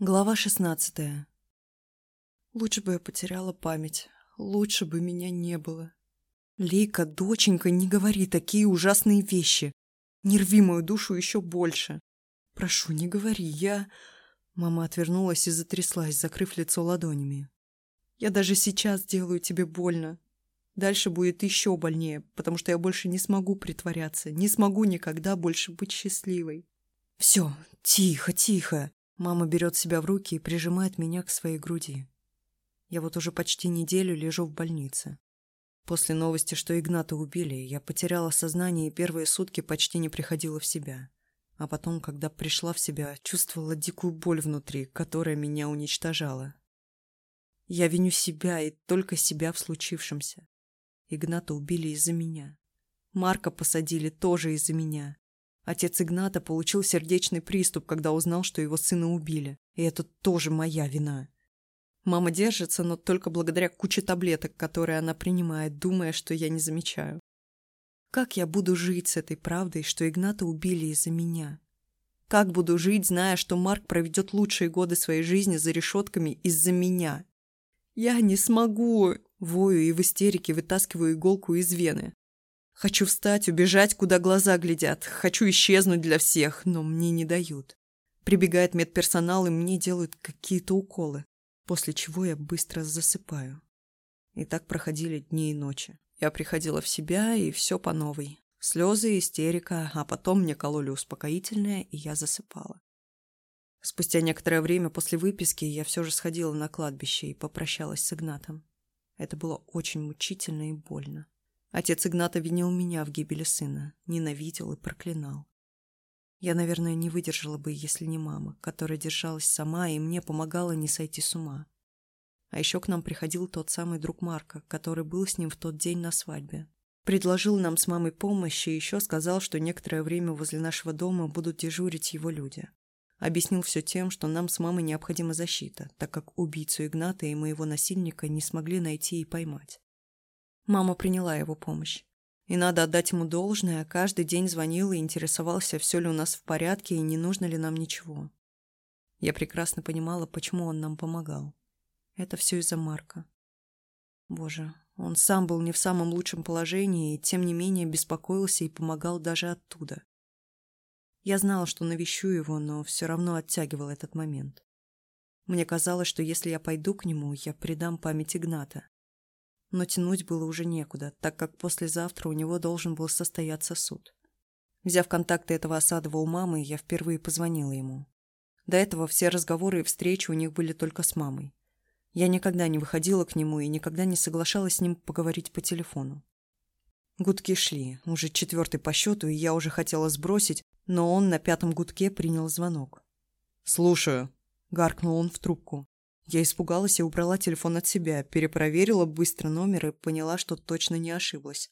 Глава шестнадцатая. Лучше бы я потеряла память. Лучше бы меня не было. Лика, доченька, не говори такие ужасные вещи. Не рви мою душу еще больше. Прошу, не говори, я... Мама отвернулась и затряслась, закрыв лицо ладонями. Я даже сейчас делаю тебе больно. Дальше будет еще больнее, потому что я больше не смогу притворяться, не смогу никогда больше быть счастливой. Все, тихо, тихо. Мама берет себя в руки и прижимает меня к своей груди. Я вот уже почти неделю лежу в больнице. После новости, что Игната убили, я потеряла сознание и первые сутки почти не приходила в себя. А потом, когда пришла в себя, чувствовала дикую боль внутри, которая меня уничтожала. Я виню себя и только себя в случившемся. Игната убили из-за меня. Марка посадили тоже из-за меня. Отец Игната получил сердечный приступ, когда узнал, что его сына убили. И это тоже моя вина. Мама держится, но только благодаря куче таблеток, которые она принимает, думая, что я не замечаю. Как я буду жить с этой правдой, что Игната убили из-за меня? Как буду жить, зная, что Марк проведет лучшие годы своей жизни за решетками из-за меня? Я не смогу! Вою и в истерике вытаскиваю иголку из вены. Хочу встать, убежать, куда глаза глядят. Хочу исчезнуть для всех, но мне не дают. Прибегает медперсонал, и мне делают какие-то уколы, после чего я быстро засыпаю. И так проходили дни и ночи. Я приходила в себя, и все по новой. Слезы, истерика, а потом мне кололи успокоительное, и я засыпала. Спустя некоторое время после выписки я все же сходила на кладбище и попрощалась с Игнатом. Это было очень мучительно и больно. Отец Игната винил меня в гибели сына, ненавидел и проклинал. Я, наверное, не выдержала бы, если не мама, которая держалась сама и мне помогала не сойти с ума. А еще к нам приходил тот самый друг Марка, который был с ним в тот день на свадьбе. Предложил нам с мамой помощь и еще сказал, что некоторое время возле нашего дома будут дежурить его люди. Объяснил все тем, что нам с мамой необходима защита, так как убийцу Игната и моего насильника не смогли найти и поймать. Мама приняла его помощь. И надо отдать ему должное, каждый день звонил и интересовался, все ли у нас в порядке и не нужно ли нам ничего. Я прекрасно понимала, почему он нам помогал. Это все из-за Марка. Боже, он сам был не в самом лучшем положении и, тем не менее, беспокоился и помогал даже оттуда. Я знала, что навещу его, но все равно оттягивал этот момент. Мне казалось, что если я пойду к нему, я предам память Игната но тянуть было уже некуда, так как послезавтра у него должен был состояться суд. Взяв контакты этого Осадова у мамы, я впервые позвонила ему. До этого все разговоры и встречи у них были только с мамой. Я никогда не выходила к нему и никогда не соглашалась с ним поговорить по телефону. Гудки шли, уже четвертый по счету, и я уже хотела сбросить, но он на пятом гудке принял звонок. «Слушаю», — гаркнул он в трубку. Я испугалась и убрала телефон от себя, перепроверила быстро номер и поняла, что точно не ошиблась.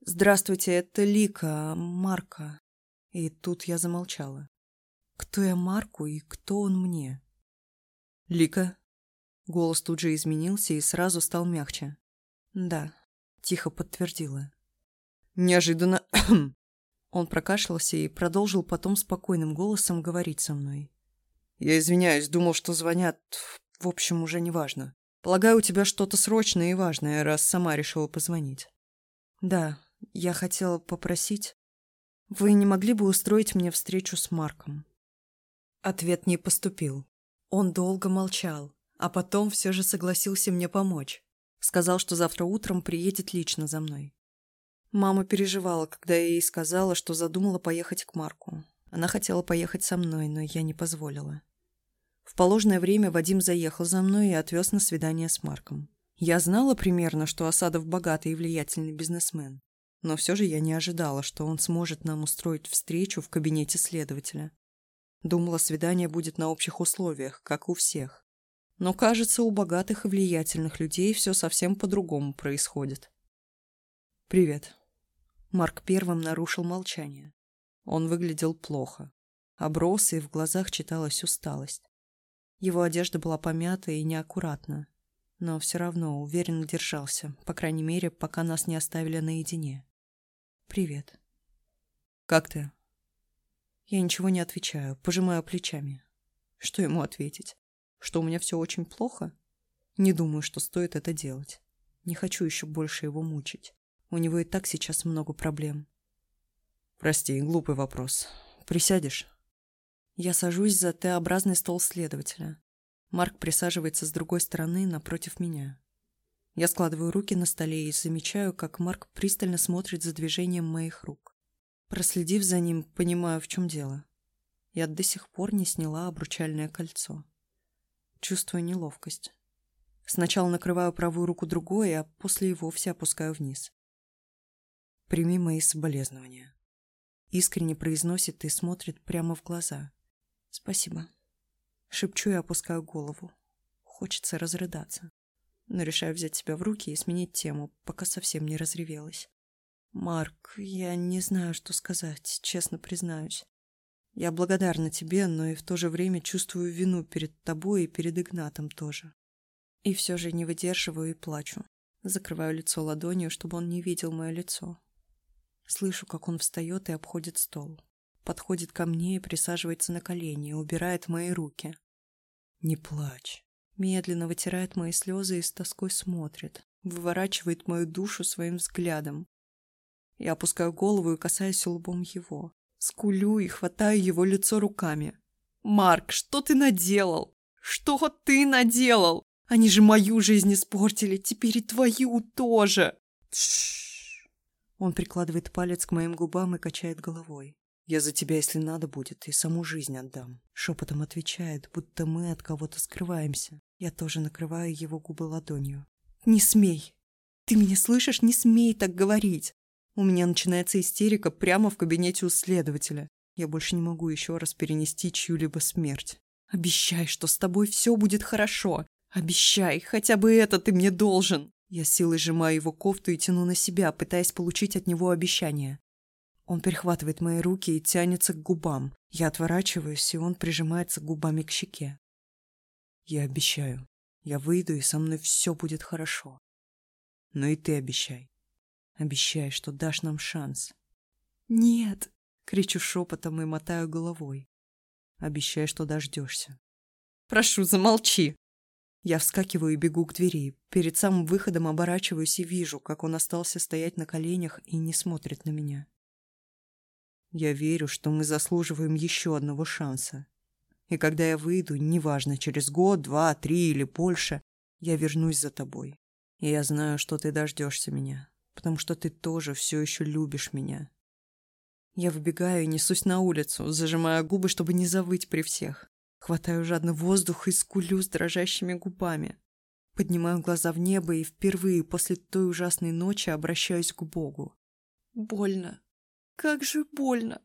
«Здравствуйте, это Лика, Марка». И тут я замолчала. Кто я Марку и кто он мне? «Лика?» Голос тут же изменился и сразу стал мягче. «Да», — тихо подтвердила. «Неожиданно...» Он прокашлялся и продолжил потом спокойным голосом говорить со мной. «Я извиняюсь, думал, что звонят в общем, уже не важно. Полагаю, у тебя что-то срочное и важное, раз сама решила позвонить. Да, я хотела попросить... Вы не могли бы устроить мне встречу с Марком? Ответ не поступил. Он долго молчал, а потом все же согласился мне помочь. Сказал, что завтра утром приедет лично за мной. Мама переживала, когда я ей сказала, что задумала поехать к Марку. Она хотела поехать со мной, но я не позволила. В положенное время Вадим заехал за мной и отвез на свидание с Марком. Я знала примерно, что Осадов богатый и влиятельный бизнесмен. Но все же я не ожидала, что он сможет нам устроить встречу в кабинете следователя. Думала, свидание будет на общих условиях, как у всех. Но, кажется, у богатых и влиятельных людей все совсем по-другому происходит. «Привет». Марк первым нарушил молчание. Он выглядел плохо. Оброс, и в глазах читалась усталость. Его одежда была помята и неаккуратна, но все равно уверенно держался, по крайней мере, пока нас не оставили наедине. «Привет». «Как ты?» Я ничего не отвечаю, пожимаю плечами. Что ему ответить? Что у меня все очень плохо? Не думаю, что стоит это делать. Не хочу еще больше его мучить. У него и так сейчас много проблем. Прости, глупый вопрос. Присядешь? Я сажусь за Т-образный стол следователя. Марк присаживается с другой стороны напротив меня. Я складываю руки на столе и замечаю, как Марк пристально смотрит за движением моих рук. Проследив за ним, понимаю, в чем дело. Я до сих пор не сняла обручальное кольцо. Чувствую неловкость. Сначала накрываю правую руку другой, а после и вовсе опускаю вниз. Прими мои соболезнования. Искренне произносит и смотрит прямо в глаза. Спасибо. Шепчу и опускаю голову. Хочется разрыдаться. Но решаю взять себя в руки и сменить тему, пока совсем не разревелась. Марк, я не знаю, что сказать, честно признаюсь. Я благодарна тебе, но и в то же время чувствую вину перед тобой и перед Игнатом тоже. И все же не выдерживаю и плачу. Закрываю лицо ладонью, чтобы он не видел мое лицо. Слышу, как он встает и обходит стол. Подходит ко мне и присаживается на колени, убирает мои руки. Не плачь. Медленно вытирает мои слезы и с тоской смотрит. Выворачивает мою душу своим взглядом. Я опускаю голову и касаюсь лбом его. Скулю и хватаю его лицо руками. «Марк, что ты наделал? Что ты наделал? Они же мою жизнь испортили, теперь и твою тоже. Тш. Он прикладывает палец к моим губам и качает головой. Я за тебя, если надо будет, и саму жизнь отдам. Шепотом отвечает, будто мы от кого-то скрываемся. Я тоже накрываю его губы ладонью. Не смей. Ты меня слышишь? Не смей так говорить. У меня начинается истерика прямо в кабинете у следователя. Я больше не могу еще раз перенести чью-либо смерть. Обещай, что с тобой все будет хорошо. «Обещай, хотя бы это ты мне должен!» Я силой сжимаю его кофту и тяну на себя, пытаясь получить от него обещание. Он перехватывает мои руки и тянется к губам. Я отворачиваюсь, и он прижимается губами к щеке. Я обещаю. Я выйду, и со мной все будет хорошо. Но и ты обещай. Обещай, что дашь нам шанс. «Нет!» — кричу шепотом и мотаю головой. Обещай, что дождешься. «Прошу, замолчи!» Я вскакиваю и бегу к двери. Перед самым выходом оборачиваюсь и вижу, как он остался стоять на коленях и не смотрит на меня. Я верю, что мы заслуживаем еще одного шанса. И когда я выйду, неважно, через год, два, три или больше, я вернусь за тобой. И я знаю, что ты дождешься меня, потому что ты тоже все еще любишь меня. Я выбегаю и несусь на улицу, зажимая губы, чтобы не завыть при всех. Хватаю жадно воздух и скулю с дрожащими губами. Поднимаю глаза в небо и впервые после той ужасной ночи обращаюсь к Богу. Больно. Как же больно.